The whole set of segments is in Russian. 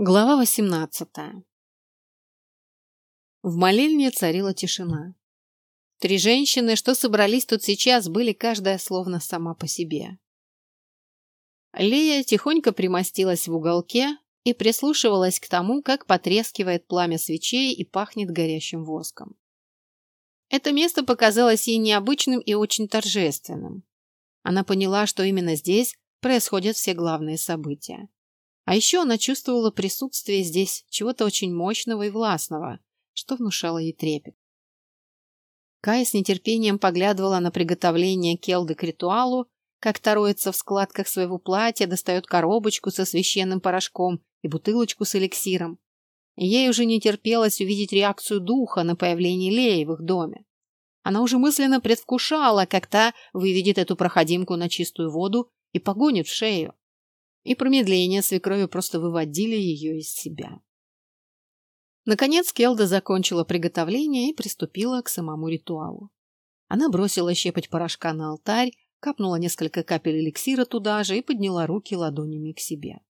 Глава восемнадцатая. В молельне царила тишина. Три женщины, что собрались тут сейчас, были каждая словно сама по себе. Лея тихонько примостилась в уголке и прислушивалась к тому, как потрескивает пламя свечей и пахнет горящим воском. Это место показалось ей необычным и очень торжественным. Она поняла, что именно здесь происходят все главные события. А еще она чувствовала присутствие здесь чего-то очень мощного и властного, что внушало ей трепет. Кая с нетерпением поглядывала на приготовление Келды к ритуалу, как тароется в складках своего платья, достает коробочку со священным порошком и бутылочку с эликсиром. ей уже не терпелось увидеть реакцию духа на появление Леи в их доме. Она уже мысленно предвкушала, как та выведет эту проходимку на чистую воду и погонит в шею и промедление свекрови просто выводили ее из себя. Наконец Келда закончила приготовление и приступила к самому ритуалу. Она бросила щепоть порошка на алтарь, капнула несколько капель эликсира туда же и подняла руки ладонями к себе.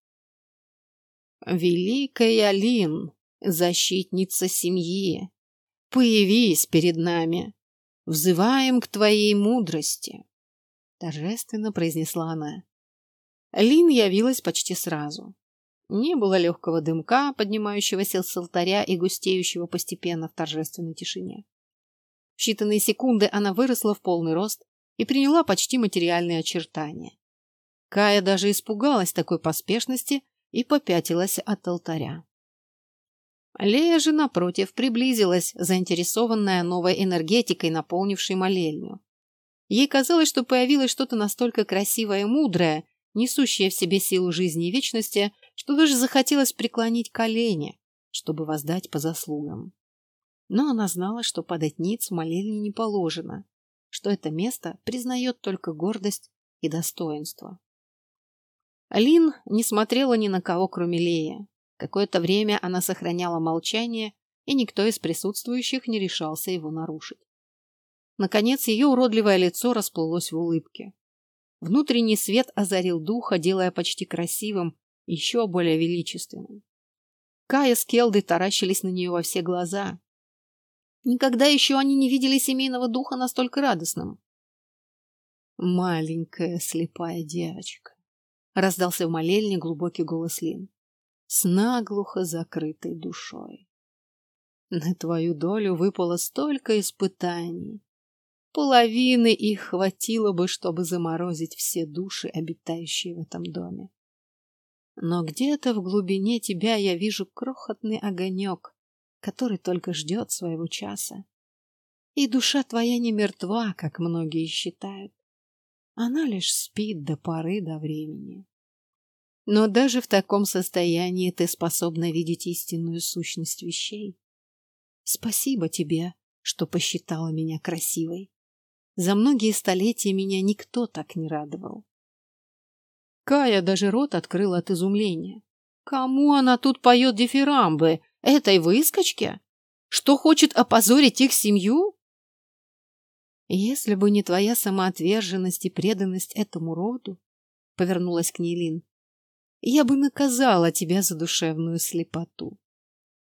«Великая Лин, защитница семьи, появись перед нами, взываем к твоей мудрости», торжественно произнесла она. Лин явилась почти сразу. Не было легкого дымка, поднимающегося с алтаря и густеющего постепенно в торжественной тишине. В считанные секунды она выросла в полный рост и приняла почти материальные очертания. Кая даже испугалась такой поспешности и попятилась от алтаря. Лея же, напротив, приблизилась, заинтересованная новой энергетикой, наполнившей молельню. Ей казалось, что появилось что-то настолько красивое и мудрое, несущая в себе силу жизни и вечности, что даже захотелось преклонить колени, чтобы воздать по заслугам. Но она знала, что падать ниц в молельне не положено, что это место признает только гордость и достоинство. Лин не смотрела ни на кого, кроме Лея. Какое-то время она сохраняла молчание, и никто из присутствующих не решался его нарушить. Наконец, ее уродливое лицо расплылось в улыбке. Внутренний свет озарил духа, делая почти красивым, еще более величественным. Кая с Келдой таращились на нее во все глаза. Никогда еще они не видели семейного духа настолько радостным. «Маленькая слепая девочка», — раздался в молельне глубокий голос Лин, с наглухо закрытой душой. «На твою долю выпало столько испытаний, Половины их хватило бы, чтобы заморозить все души, обитающие в этом доме. Но где-то в глубине тебя я вижу крохотный огонек, который только ждет своего часа. И душа твоя не мертва, как многие считают. Она лишь спит до поры до времени. Но даже в таком состоянии ты способна видеть истинную сущность вещей. Спасибо тебе, что посчитала меня красивой. За многие столетия меня никто так не радовал. Кая даже рот открыла от изумления. Кому она тут поет дифирамбы? Этой выскочке? Что хочет опозорить их семью? Если бы не твоя самоотверженность и преданность этому роду, повернулась к ней Лин, я бы наказала тебя за душевную слепоту.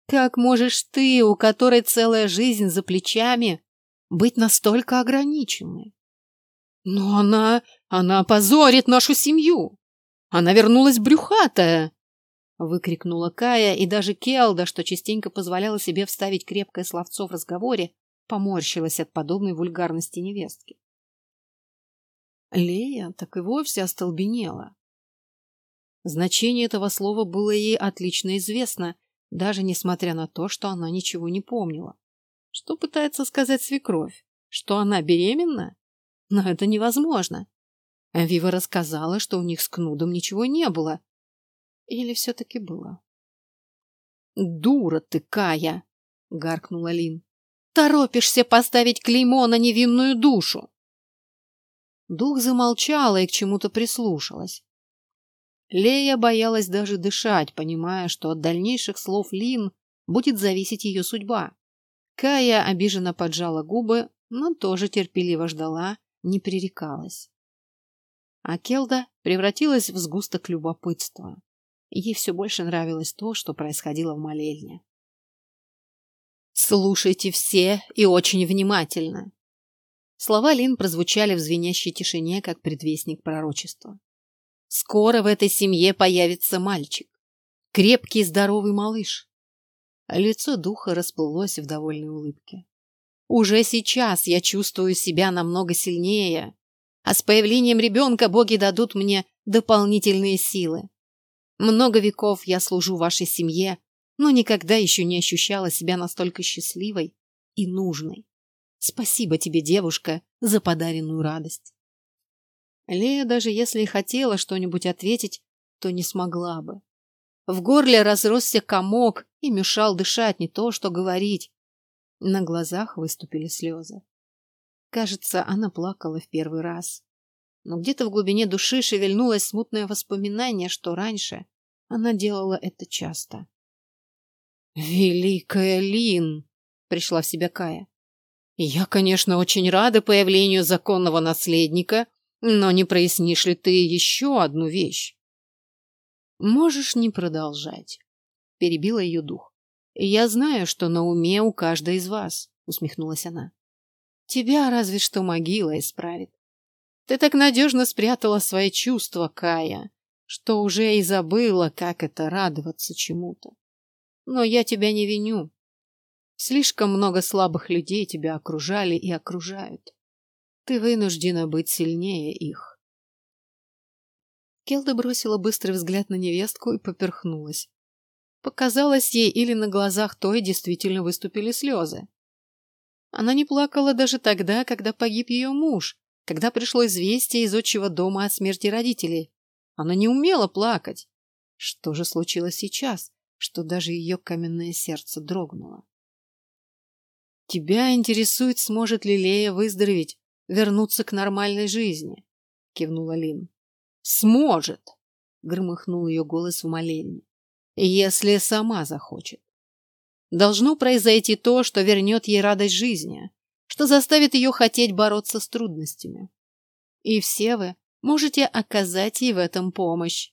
Как можешь ты, у которой целая жизнь за плечами, быть настолько ограниченной. Но она... она позорит нашу семью. Она вернулась брюхатая. Выкрикнула Кая, и даже Келда, что частенько позволяла себе вставить крепкое словцо в разговоре, поморщилась от подобной вульгарности невестки. Лея так и вовсе остолбенела. Значение этого слова было ей отлично известно, даже несмотря на то, что она ничего не помнила. Что пытается сказать свекровь? Что она беременна? Но это невозможно. Вива рассказала, что у них с Кнудом ничего не было. Или все-таки было? «Дура ты, Кая!» — гаркнула Лин. «Торопишься поставить клеймо на невинную душу!» Дух замолчала и к чему-то прислушалась. Лея боялась даже дышать, понимая, что от дальнейших слов Лин будет зависеть ее судьба. Кая обиженно поджала губы, но тоже терпеливо ждала, не пререкалась. А Келда превратилась в сгусток любопытства. Ей все больше нравилось то, что происходило в молельне. «Слушайте все и очень внимательно!» Слова Лин прозвучали в звенящей тишине, как предвестник пророчества. «Скоро в этой семье появится мальчик. Крепкий здоровый малыш». Лицо духа расплылось в довольной улыбке. «Уже сейчас я чувствую себя намного сильнее, а с появлением ребенка боги дадут мне дополнительные силы. Много веков я служу вашей семье, но никогда еще не ощущала себя настолько счастливой и нужной. Спасибо тебе, девушка, за подаренную радость. Лея, даже если и хотела что-нибудь ответить, то не смогла бы. В горле разросся комок и мешал дышать, не то что говорить. На глазах выступили слезы. Кажется, она плакала в первый раз. Но где-то в глубине души шевельнулось смутное воспоминание, что раньше она делала это часто. «Великая Лин!» — пришла в себя Кая. «Я, конечно, очень рада появлению законного наследника, но не прояснишь ли ты еще одну вещь?» «Можешь не продолжать», — перебила ее дух. «Я знаю, что на уме у каждой из вас», — усмехнулась она. Тебя разве что могила исправит. Ты так надежно спрятала свои чувства, Кая, что уже и забыла, как это радоваться чему-то. Но я тебя не виню. Слишком много слабых людей тебя окружали и окружают. Ты вынуждена быть сильнее их. Келда бросила быстрый взгляд на невестку и поперхнулась. Показалось ей, или на глазах той действительно выступили слезы. Она не плакала даже тогда, когда погиб ее муж, когда пришло известие из отчего дома о смерти родителей. Она не умела плакать. Что же случилось сейчас, что даже ее каменное сердце дрогнуло? «Тебя интересует, сможет ли Лея выздороветь, вернуться к нормальной жизни?» — кивнула Лин. «Сможет!» — громыхнул ее голос в молельне. «Если сама захочет. Должно произойти то, что вернет ей радость жизни, что заставит ее хотеть бороться с трудностями. И все вы можете оказать ей в этом помощь.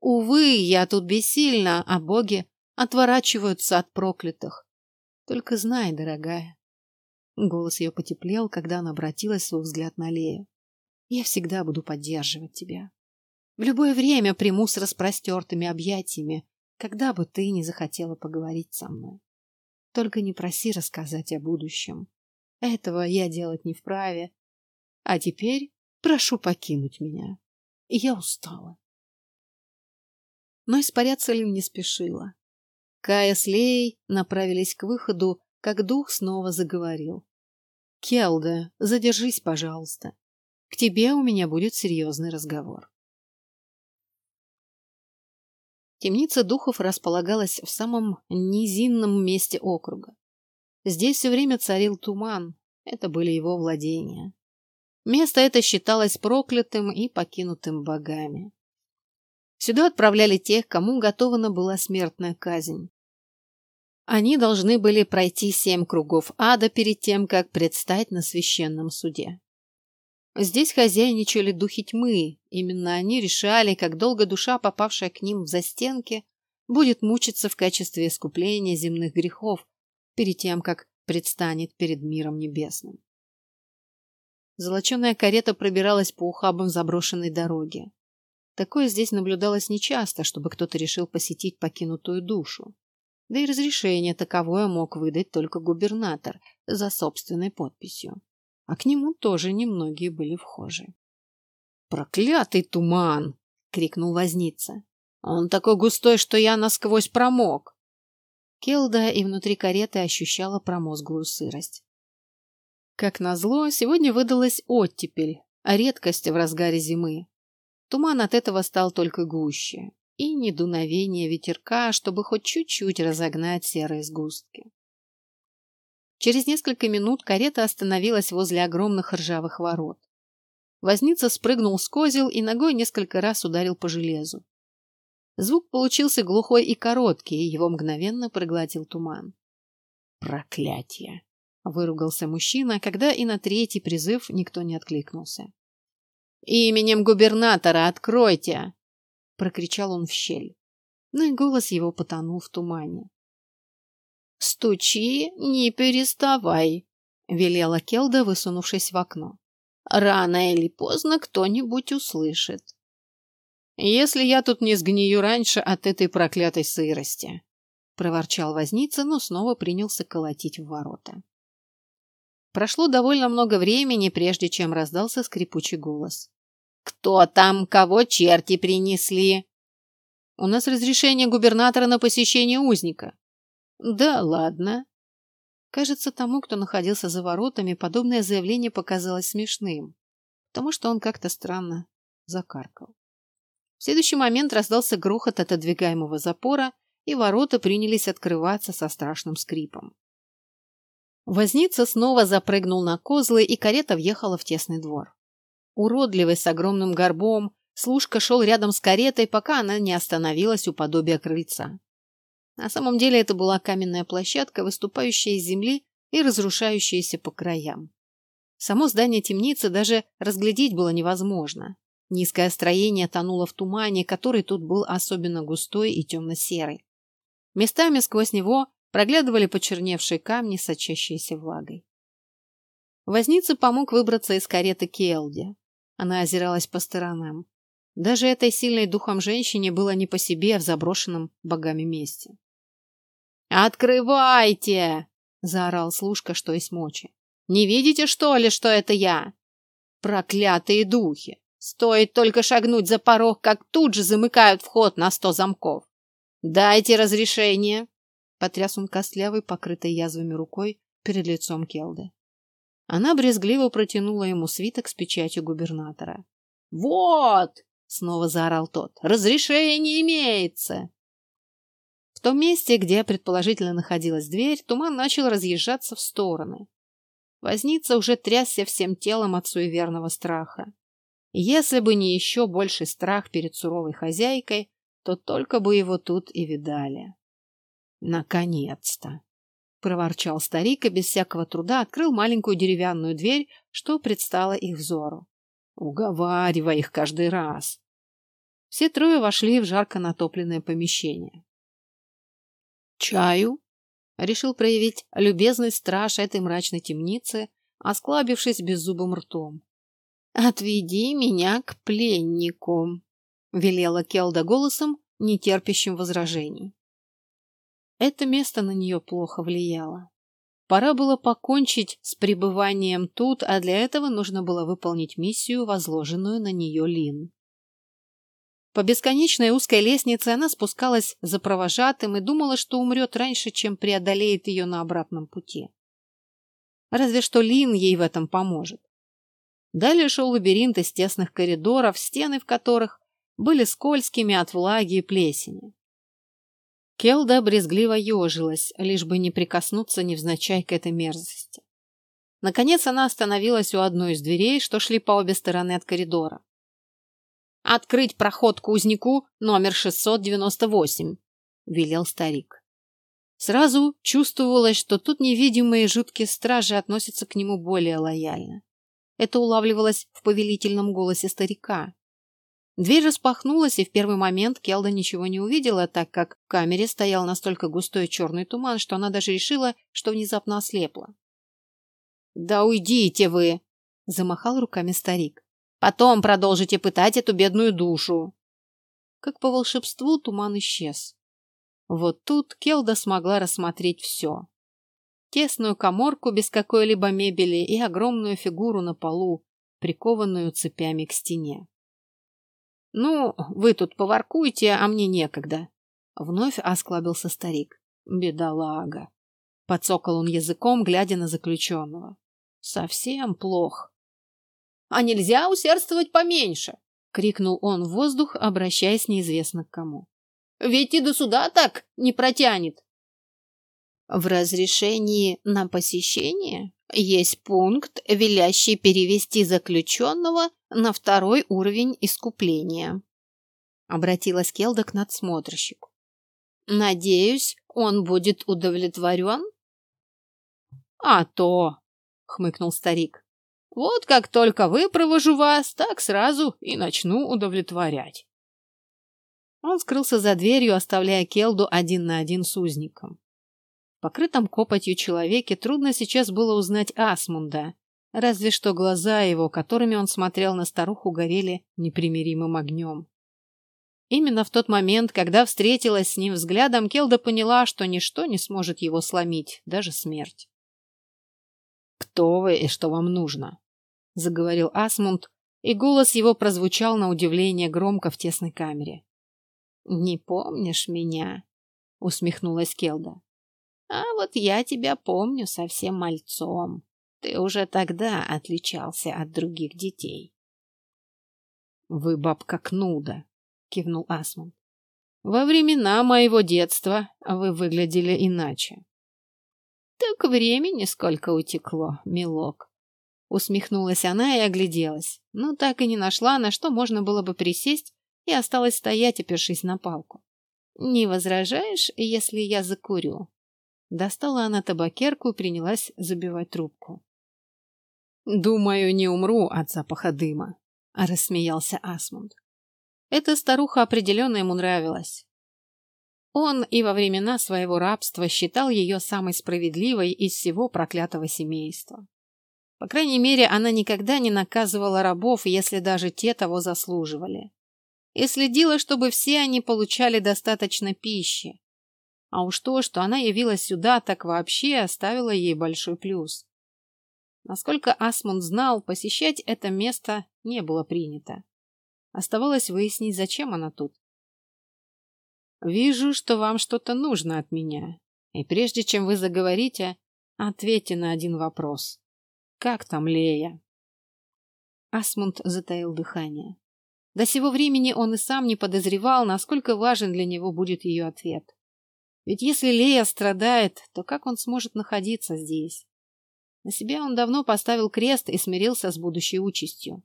Увы, я тут бессильна, а боги отворачиваются от проклятых. Только знай, дорогая. Голос ее потеплел, когда она обратилась свой взгляд на Лею. Я всегда буду поддерживать тебя. В любое время приму с распростертыми объятиями, когда бы ты не захотела поговорить со мной. Только не проси рассказать о будущем. Этого я делать не вправе. А теперь прошу покинуть меня. Я устала. Но испаряться Лин не спешила. Кая с Леей направились к выходу, как дух снова заговорил. «Келда, задержись, пожалуйста. К тебе у меня будет серьезный разговор». Темница духов располагалась в самом низинном месте округа. Здесь все время царил туман, это были его владения. Место это считалось проклятым и покинутым богами. Сюда отправляли тех, кому готована была смертная казнь. Они должны были пройти семь кругов ада перед тем, как предстать на священном суде. Здесь хозяйничали духи тьмы. Именно они решали, как долго душа, попавшая к ним в застенки, будет мучиться в качестве искупления земных грехов перед тем, как предстанет перед миром небесным. Золоченая карета пробиралась по ухабам заброшенной дороги. Такое здесь наблюдалось нечасто, чтобы кто-то решил посетить покинутую душу. Да и разрешение таковое мог выдать только губернатор за собственной подписью а к нему тоже немногие были вхожи. «Проклятый туман!» — крикнул возница. «Он такой густой, что я насквозь промок!» Келда и внутри кареты ощущала промозглую сырость. Как назло, сегодня выдалась оттепель, а редкость в разгаре зимы. Туман от этого стал только гуще, и недуновение ветерка, чтобы хоть чуть-чуть разогнать серые сгустки. Через несколько минут карета остановилась возле огромных ржавых ворот. Возница спрыгнул с козел и ногой несколько раз ударил по железу. Звук получился глухой и короткий, и его мгновенно проглотил туман. «Проклятие!» — выругался мужчина, когда и на третий призыв никто не откликнулся. «Именем губернатора откройте!» — прокричал он в щель. но и голос его потонул в тумане. «Стучи, не переставай», — велела Келда, высунувшись в окно. «Рано или поздно кто-нибудь услышит». «Если я тут не сгнию раньше от этой проклятой сырости», — проворчал возница, но снова принялся колотить в ворота. Прошло довольно много времени, прежде чем раздался скрипучий голос. «Кто там? Кого черти принесли?» «У нас разрешение губернатора на посещение узника». «Да ладно». Кажется, тому, кто находился за воротами, подобное заявление показалось смешным, потому что он как-то странно закаркал. В следующий момент раздался грохот отодвигаемого запора, и ворота принялись открываться со страшным скрипом. Возница снова запрыгнул на козлы, и карета въехала в тесный двор. Уродливый, с огромным горбом, служка шел рядом с каретой, пока она не остановилась у подобия крыльца. На самом деле это была каменная площадка, выступающая из земли и разрушающаяся по краям. Само здание темницы даже разглядеть было невозможно. Низкое строение тонуло в тумане, который тут был особенно густой и темно-серый. Местами сквозь него проглядывали почерневшие камни, сочащиеся влагой. Возница помог выбраться из кареты Келди. Она озиралась по сторонам. Даже этой сильной духом женщине было не по себе в заброшенном богами месте. «Открывайте!» — заорал служка, что есть мочи. «Не видите, что ли, что это я? Проклятые духи! Стоит только шагнуть за порог, как тут же замыкают вход на сто замков. Дайте разрешение!» Потряс он костлявой, покрытой язвами рукой перед лицом Келды. Она брезгливо протянула ему свиток с печатью губернатора. «Вот!» — снова заорал тот. «Разрешение имеется!» Том месте, где предположительно находилась дверь, туман начал разъезжаться в стороны. Возница уже трясся всем телом от суеверного страха. Если бы не еще больший страх перед суровой хозяйкой, то только бы его тут и видали. Наконец-то! проворчал старик и без всякого труда открыл маленькую деревянную дверь, что предстало их взору. Уговаривай их каждый раз. Все трое вошли в жарко натопленное помещение. «Чаю?» — решил проявить любезность страж этой мрачной темницы, осклабившись беззубым ртом. «Отведи меня к пленнику», — велела Келда голосом, нетерпящим возражений. Это место на нее плохо влияло. Пора было покончить с пребыванием тут, а для этого нужно было выполнить миссию, возложенную на нее Лин. По бесконечной узкой лестнице она спускалась за провожатым и думала, что умрет раньше, чем преодолеет ее на обратном пути. Разве что Лин ей в этом поможет. Далее шел лабиринт из тесных коридоров, стены в которых были скользкими от влаги и плесени. Келда брезгливо ежилась, лишь бы не прикоснуться невзначай к этой мерзости. Наконец она остановилась у одной из дверей, что шли по обе стороны от коридора. «Открыть проход к узнику номер 698», — велел старик. Сразу чувствовалось, что тут невидимые жуткие стражи относятся к нему более лояльно. Это улавливалось в повелительном голосе старика. Дверь распахнулась, и в первый момент Келда ничего не увидела, так как в камере стоял настолько густой черный туман, что она даже решила, что внезапно ослепла. «Да уйдите вы!» — замахал руками старик. «Потом продолжите пытать эту бедную душу!» Как по волшебству туман исчез. Вот тут Келда смогла рассмотреть все. Тесную коморку без какой-либо мебели и огромную фигуру на полу, прикованную цепями к стене. «Ну, вы тут поваркуйте, а мне некогда». Вновь осклабился старик. «Бедолага». Подсокал он языком, глядя на заключенного. «Совсем плох». «А нельзя усердствовать поменьше?» — крикнул он в воздух, обращаясь неизвестно к кому. «Ведь и до суда так не протянет». В разрешении на посещение есть пункт, велящий перевести заключенного на второй уровень искупления. Обратилась Келда к надсмотрщику. Надеюсь, он будет удовлетворен? А то, хмыкнул старик. Вот как только выпровожу вас, так сразу и начну удовлетворять. Он скрылся за дверью, оставляя Келду один на один с узником. В покрытом копотью человеке трудно сейчас было узнать Асмунда, разве что глаза его, которыми он смотрел на старуху, горели непримиримым огнем. Именно в тот момент, когда встретилась с ним взглядом, Келда поняла, что ничто не сможет его сломить, даже смерть. «Кто вы и что вам нужно?» — заговорил Асмунд, и голос его прозвучал на удивление громко в тесной камере. «Не помнишь меня?» — усмехнулась Келда. «А вот я тебя помню совсем мальцом. Ты уже тогда отличался от других детей». «Вы бабка Кнуда», — кивнул Асмунд. «Во времена моего детства вы выглядели иначе». «Так времени сколько утекло, милок», Усмехнулась она и огляделась, но так и не нашла, на что можно было бы присесть и осталась стоять, опершись на палку. «Не возражаешь, если я закурю?» Достала она табакерку и принялась забивать трубку. «Думаю, не умру от запаха дыма», — рассмеялся Асмунд. Эта старуха определенно ему нравилась. Он и во времена своего рабства считал ее самой справедливой из всего проклятого семейства. По крайней мере, она никогда не наказывала рабов, если даже те того заслуживали и следила, чтобы все они получали достаточно пищи. А уж то, что она явилась сюда, так вообще оставило ей большой плюс. Насколько Асмунд знал, посещать это место не было принято. Оставалось выяснить, зачем она тут. «Вижу, что вам что-то нужно от меня, и прежде чем вы заговорите, ответьте на один вопрос. Как там Лея?» Асмунд затаил дыхание. До сего времени он и сам не подозревал, насколько важен для него будет ее ответ. Ведь если Лея страдает, то как он сможет находиться здесь? На себя он давно поставил крест и смирился с будущей участью.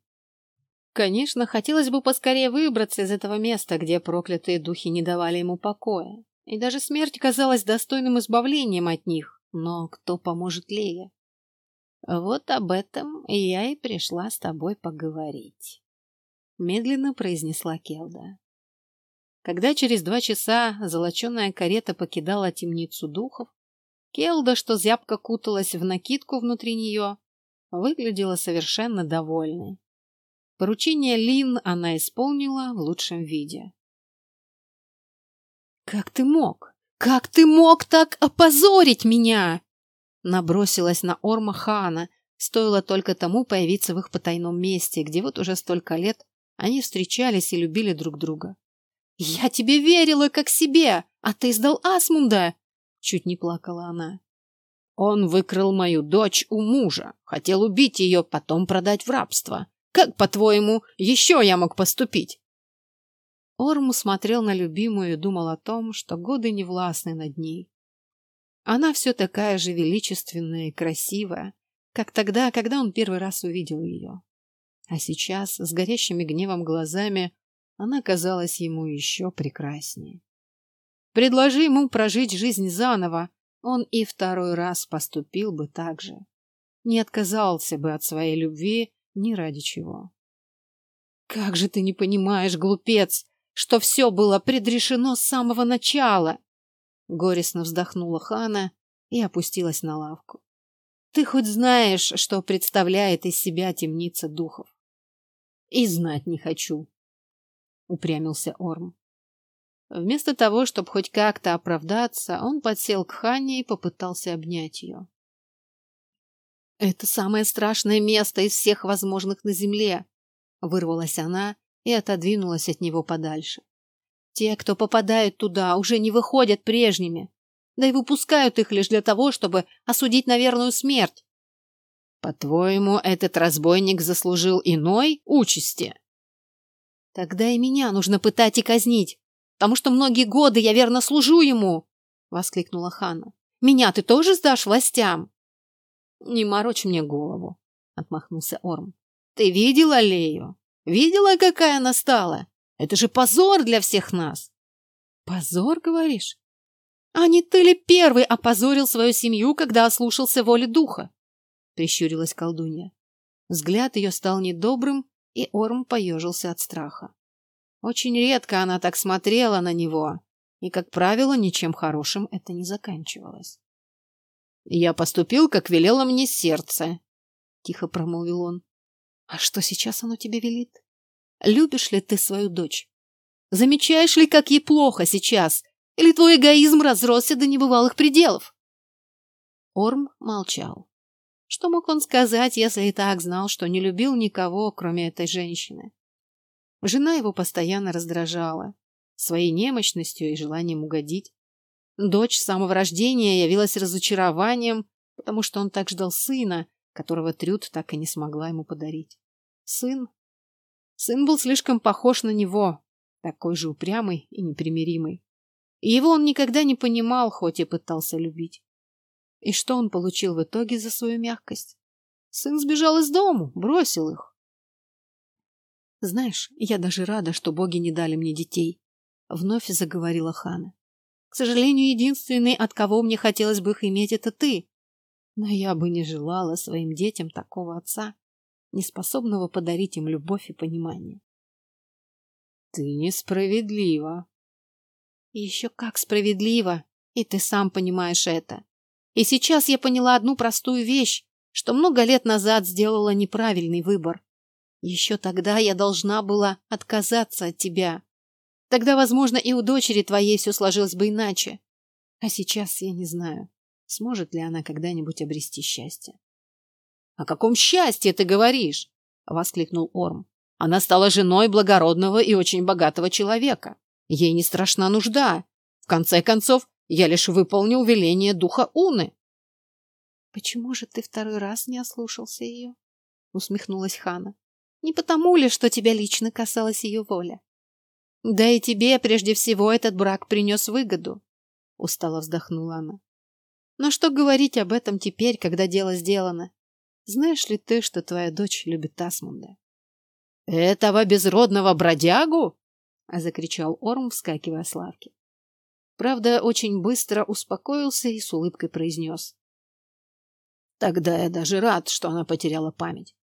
Конечно, хотелось бы поскорее выбраться из этого места, где проклятые духи не давали ему покоя. И даже смерть казалась достойным избавлением от них. Но кто поможет Лее? Вот об этом я и пришла с тобой поговорить медленно произнесла Келда. Когда через два часа золоченая карета покидала темницу духов, Келда, что зябко куталась в накидку внутри нее, выглядела совершенно довольной. Поручение Лин она исполнила в лучшем виде. «Как ты мог? Как ты мог так опозорить меня?» Набросилась на Орма Хана, стоило только тому появиться в их потайном месте, где вот уже столько лет они встречались и любили друг друга. «Я тебе верила, как себе, а ты сдал Асмунда!» Чуть не плакала она. «Он выкрал мою дочь у мужа, хотел убить ее, потом продать в рабство. Как, по-твоему, еще я мог поступить?» Орму смотрел на любимую и думал о том, что годы не властны над ней. Она все такая же величественная и красивая, как тогда, когда он первый раз увидел ее. А сейчас, с горящими гневом глазами, она казалась ему еще прекраснее. Предложи ему прожить жизнь заново, он и второй раз поступил бы так же. Не отказался бы от своей любви ни ради чего. Как же ты не понимаешь, глупец, что все было предрешено с самого начала? Горестно вздохнула Хана и опустилась на лавку. Ты хоть знаешь, что представляет из себя темница духов? И знать не хочу, упрямился Орм. Вместо того, чтобы хоть как-то оправдаться, он подсел к Ханне и попытался обнять ее. «Это самое страшное место из всех возможных на земле!» Вырвалась она и отодвинулась от него подальше. «Те, кто попадает туда, уже не выходят прежними, да и выпускают их лишь для того, чтобы осудить на верную смерть. По-твоему, этот разбойник заслужил иной участи? Тогда и меня нужно пытать и казнить, потому что многие годы я верно служу ему, воскликнула Ханна. Меня ты тоже сдашь властям? Не морочь мне голову, отмахнулся Орм. Ты видела Лею? Видела, какая она стала? Это же позор для всех нас. Позор, говоришь? А не ты ли первый опозорил свою семью, когда ослушался воли духа? — прищурилась колдунья. Взгляд ее стал недобрым, и Орм поежился от страха. Очень редко она так смотрела на него, и, как правило, ничем хорошим это не заканчивалось. «Я поступил, как велело мне сердце», — тихо промолвил он. «А что сейчас оно тебе велит? Любишь ли ты свою дочь? Замечаешь ли, как ей плохо сейчас? Или твой эгоизм разросся до небывалых пределов?» Орм молчал. Что мог он сказать, если и так знал, что не любил никого, кроме этой женщины? Жена его постоянно раздражала своей немощностью и желанием угодить. Дочь с самого рождения явилась разочарованием, потому что он так ждал сына, которого Трюд так и не смогла ему подарить. Сын? Сын был слишком похож на него, такой же упрямый и непримиримый. Его он никогда не понимал, хоть и пытался любить. И что он получил в итоге за свою мягкость? Сын сбежал из дому, бросил их. Знаешь, я даже рада, что боги не дали мне детей. Вновь заговорила Хана. К сожалению, единственный, от кого мне хотелось бы их иметь, это ты. Но я бы не желала своим детям такого отца, не способного подарить им любовь и понимание. Ты несправедлива. Еще как справедливо, и ты сам понимаешь это. И сейчас я поняла одну простую вещь, что много лет назад сделала неправильный выбор. Еще тогда я должна была отказаться от тебя. Тогда, возможно, и у дочери твоей все сложилось бы иначе. А сейчас я не знаю, сможет ли она когда-нибудь обрести счастье. — О каком счастье ты говоришь? — воскликнул Орм. — Она стала женой благородного и очень богатого человека. Ей не страшна нужда. В конце концов, я лишь выполнил веление духа Уны. — Почему же ты второй раз не ослушался ее? — усмехнулась Хана. — Не потому ли, что тебя лично касалась ее воля? — Да и тебе, прежде всего, этот брак принес выгоду, — устало вздохнула она. — Но что говорить об этом теперь, когда дело сделано? Знаешь ли ты, что твоя дочь любит Асмунда? — Этого безродного бродягу? — закричал Орм, вскакивая с лавки. Правда, очень быстро успокоился и с улыбкой произнес. Тогда я даже рад, что она потеряла память.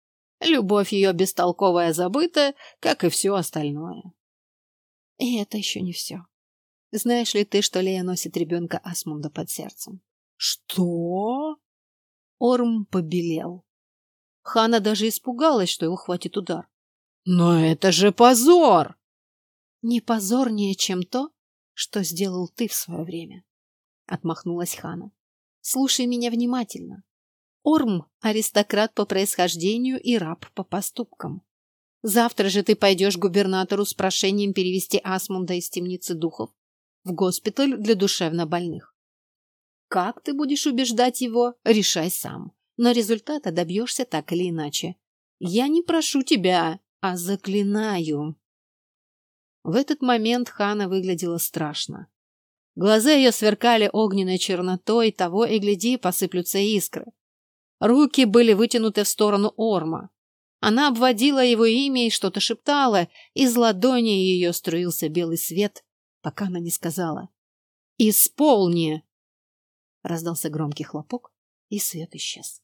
Любовь ее бестолковая забыта, как и все остальное. И это еще не все. Знаешь ли ты, что Лея носит ребенка Асмунда под сердцем? Что? Орм побелел. Хана даже испугалась, что его хватит удар. Но это же позор! Не позорнее, чем то, что сделал ты в свое время. Отмахнулась Хана. Слушай меня внимательно. Орм – аристократ по происхождению и раб по поступкам. Завтра же ты пойдешь к губернатору с прошением перевести Асмунда из темницы духов в госпиталь для душевнобольных. Как ты будешь убеждать его, решай сам. Но результата добьешься так или иначе. Я не прошу тебя, а заклинаю. В этот момент Хана выглядела страшно. Глаза ее сверкали огненной чернотой, того и гляди, посыплются искры. Руки были вытянуты в сторону Орма. Она обводила его имя и что-то шептала, из ладони ее струился белый свет, пока она не сказала «Исполни!». Раздался громкий хлопок, и свет исчез.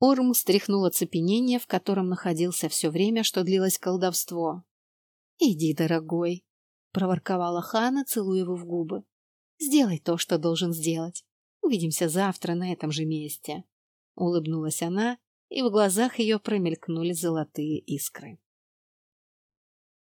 Орм стряхнул оцепенение, в котором находился все время, что длилось колдовство. «Иди, дорогой», — проворковала Хана, целуя его в губы. «Сделай то, что должен сделать. Увидимся завтра на этом же месте». Улыбнулась она, и в глазах ее промелькнули золотые искры.